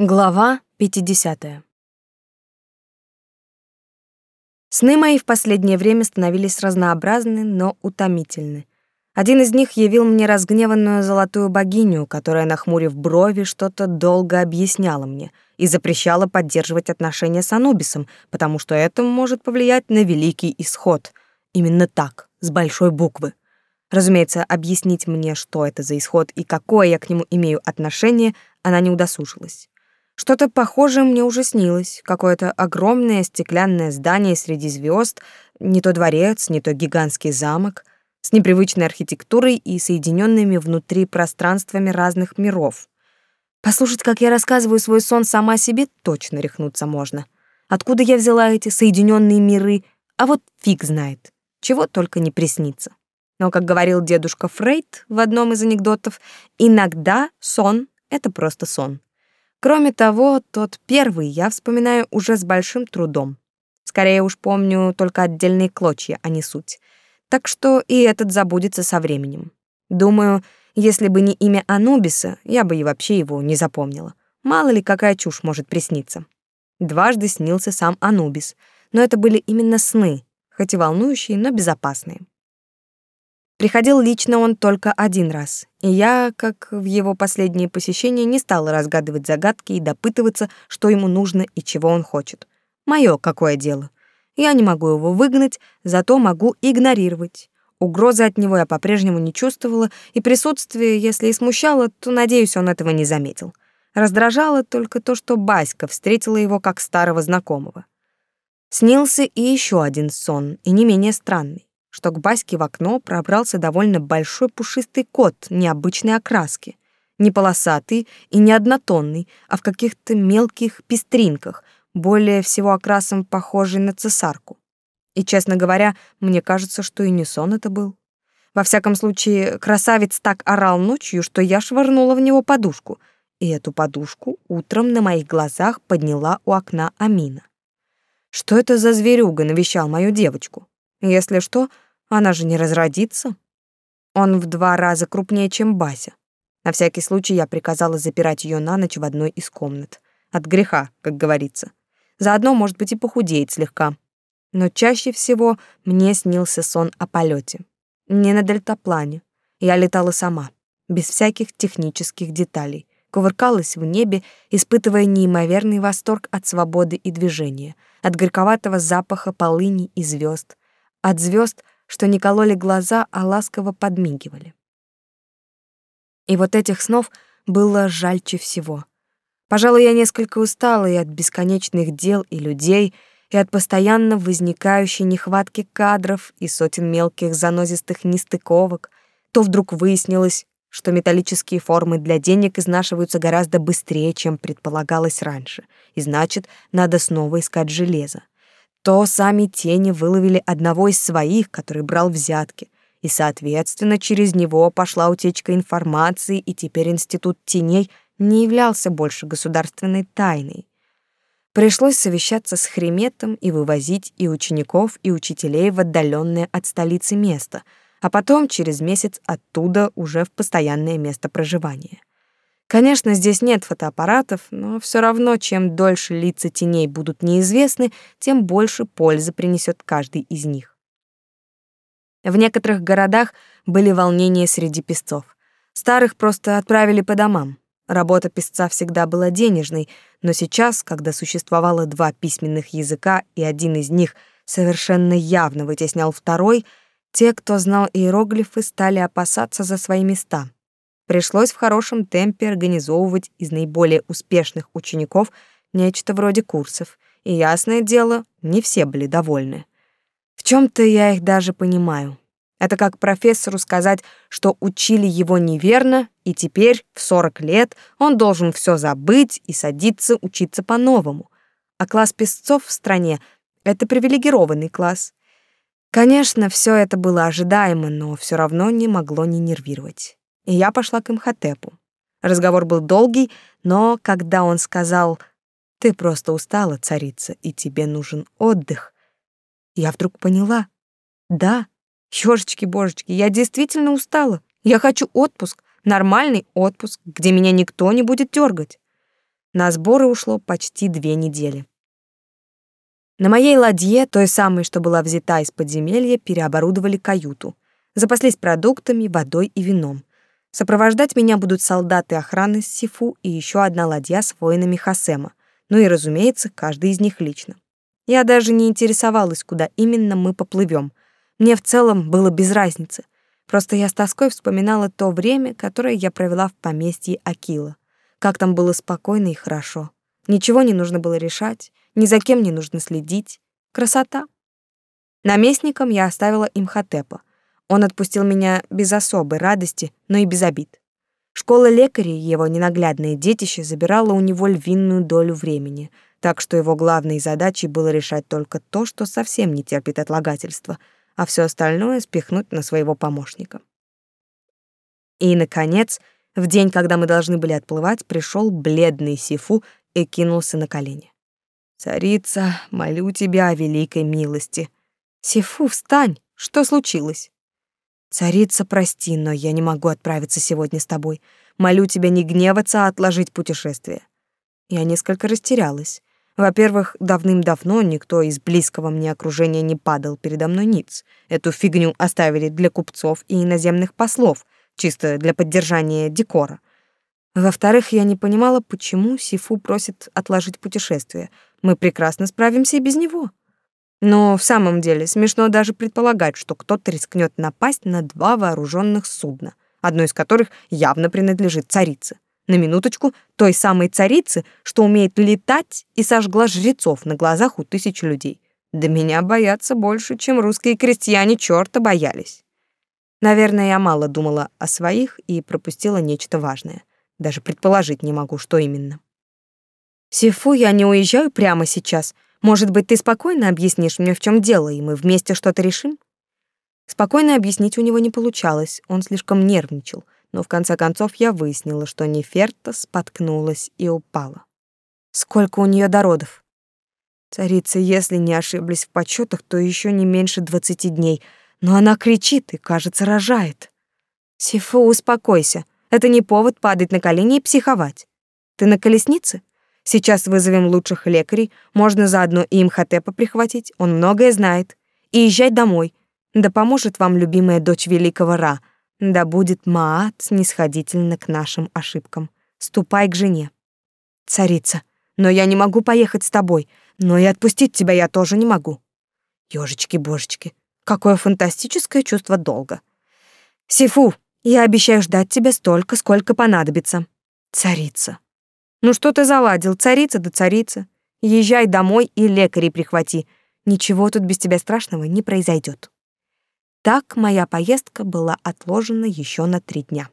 Глава 50. Сны мои в последнее время становились разнообразны, но утомительны. Один из них явил мне разгневанную золотую богиню, которая, нахмурив брови, что-то долго объясняла мне и запрещала поддерживать отношения с Анубисом, потому что это может повлиять на великий исход. Именно так, с большой буквы. Разумеется, объяснить мне, что это за исход и какое я к нему имею отношение, она не удосужилась. Что-то похожее мне уже снилось. Какое-то огромное стеклянное здание среди звезд, не то дворец, не то гигантский замок, с непривычной архитектурой и соединенными внутри пространствами разных миров. Послушать, как я рассказываю свой сон сама себе, точно рехнуться можно. Откуда я взяла эти соединенные миры, а вот фиг знает. Чего только не приснится. Но, как говорил дедушка Фрейд в одном из анекдотов, иногда сон — это просто сон. Кроме того, тот первый я вспоминаю уже с большим трудом. Скорее уж помню только отдельные клочья, а не суть. Так что и этот забудется со временем. Думаю, если бы не имя Анубиса, я бы и вообще его не запомнила. Мало ли какая чушь может присниться. Дважды снился сам Анубис, но это были именно сны, хоть и волнующие, но безопасные. Приходил лично он только один раз, и я, как в его последние посещения, не стала разгадывать загадки и допытываться, что ему нужно и чего он хочет. Моё какое дело. Я не могу его выгнать, зато могу игнорировать. Угрозы от него я по-прежнему не чувствовала, и присутствие, если и смущало, то, надеюсь, он этого не заметил. Раздражало только то, что Баська встретила его как старого знакомого. Снился и еще один сон, и не менее странный что к Баське в окно пробрался довольно большой пушистый кот необычной окраски. Не полосатый и не однотонный, а в каких-то мелких пестринках, более всего окрасом похожий на цесарку. И, честно говоря, мне кажется, что и не сон это был. Во всяком случае, красавец так орал ночью, что я швырнула в него подушку, и эту подушку утром на моих глазах подняла у окна Амина. Что это за зверюга навещал мою девочку? Если что, она же не разродится. Он в два раза крупнее, чем Бася. На всякий случай я приказала запирать ее на ночь в одной из комнат. От греха, как говорится. Заодно, может быть, и похудеет слегка. Но чаще всего мне снился сон о полете. Не на дельтаплане. Я летала сама, без всяких технических деталей. Кувыркалась в небе, испытывая неимоверный восторг от свободы и движения, от горьковатого запаха полыни и звезд, от звезд, что не кололи глаза, а ласково подмигивали. И вот этих снов было жальче всего. Пожалуй, я несколько устала и от бесконечных дел и людей, и от постоянно возникающей нехватки кадров и сотен мелких занозистых нестыковок. То вдруг выяснилось, что металлические формы для денег изнашиваются гораздо быстрее, чем предполагалось раньше, и значит, надо снова искать железо то сами тени выловили одного из своих, который брал взятки, и, соответственно, через него пошла утечка информации, и теперь институт теней не являлся больше государственной тайной. Пришлось совещаться с Хреметом и вывозить и учеников, и учителей в отдаленное от столицы место, а потом через месяц оттуда уже в постоянное место проживания. Конечно, здесь нет фотоаппаратов, но все равно, чем дольше лица теней будут неизвестны, тем больше пользы принесет каждый из них. В некоторых городах были волнения среди песцов. Старых просто отправили по домам. Работа песца всегда была денежной, но сейчас, когда существовало два письменных языка, и один из них совершенно явно вытеснял второй, те, кто знал иероглифы, стали опасаться за свои места — Пришлось в хорошем темпе организовывать из наиболее успешных учеников нечто вроде курсов, и ясное дело, не все были довольны. В чем то я их даже понимаю. Это как профессору сказать, что учили его неверно, и теперь, в 40 лет, он должен все забыть и садиться учиться по-новому. А класс песцов в стране — это привилегированный класс. Конечно, все это было ожидаемо, но все равно не могло не нервировать и я пошла к Имхотепу. Разговор был долгий, но когда он сказал «Ты просто устала, царица, и тебе нужен отдых», я вдруг поняла. Да, ёшечки-божечки, я действительно устала. Я хочу отпуск, нормальный отпуск, где меня никто не будет дергать. На сборы ушло почти две недели. На моей ладье, той самой, что была взята из подземелья, переоборудовали каюту. Запаслись продуктами, водой и вином. Сопровождать меня будут солдаты охраны с Сифу и еще одна ладья с воинами Хасема. Ну и, разумеется, каждый из них лично. Я даже не интересовалась, куда именно мы поплывем. Мне в целом было без разницы. Просто я с тоской вспоминала то время, которое я провела в поместье Акила. Как там было спокойно и хорошо. Ничего не нужно было решать, ни за кем не нужно следить. Красота. Наместником я оставила Имхотепа. Он отпустил меня без особой радости, но и без обид. Школа лекарей, его ненаглядное детище, забирала у него львиную долю времени, так что его главной задачей было решать только то, что совсем не терпит отлагательства, а все остальное спихнуть на своего помощника. И, наконец, в день, когда мы должны были отплывать, пришел бледный Сифу и кинулся на колени. «Царица, молю тебя о великой милости». «Сифу, встань! Что случилось?» «Царица, прости, но я не могу отправиться сегодня с тобой. Молю тебя не гневаться, а отложить путешествие». Я несколько растерялась. Во-первых, давным-давно никто из близкого мне окружения не падал передо мной ниц. Эту фигню оставили для купцов и иноземных послов, чисто для поддержания декора. Во-вторых, я не понимала, почему Сифу просит отложить путешествие. Мы прекрасно справимся и без него. Но в самом деле смешно даже предполагать, что кто-то рискнет напасть на два вооруженных судна, одно из которых явно принадлежит царице. На минуточку, той самой царицы, что умеет летать и сожгла жрецов на глазах у тысяч людей. Да меня боятся больше, чем русские крестьяне чёрта боялись. Наверное, я мало думала о своих и пропустила нечто важное. Даже предположить не могу, что именно. «Сифу, я не уезжаю прямо сейчас. Может быть, ты спокойно объяснишь мне, в чем дело, и мы вместе что-то решим?» Спокойно объяснить у него не получалось, он слишком нервничал, но в конце концов я выяснила, что Неферта споткнулась и упала. «Сколько у нее до родов?» «Царица, если не ошиблись в подсчетах, то еще не меньше двадцати дней», но она кричит и, кажется, рожает. Сифу, успокойся. Это не повод падать на колени и психовать. Ты на колеснице? Сейчас вызовем лучших лекарей, можно заодно и Имхотепа прихватить, он многое знает. И езжать домой. Да поможет вам любимая дочь великого Ра. Да будет Маат снисходительно к нашим ошибкам. Ступай к жене. Царица, но я не могу поехать с тобой, но и отпустить тебя я тоже не могу. Ёжечки-божечки, Какое фантастическое чувство долга. Сифу, я обещаю ждать тебя столько, сколько понадобится. Царица. Ну что ты заладил, царица да царица. Езжай домой и лекарей прихвати. Ничего тут без тебя страшного не произойдет. Так моя поездка была отложена еще на три дня.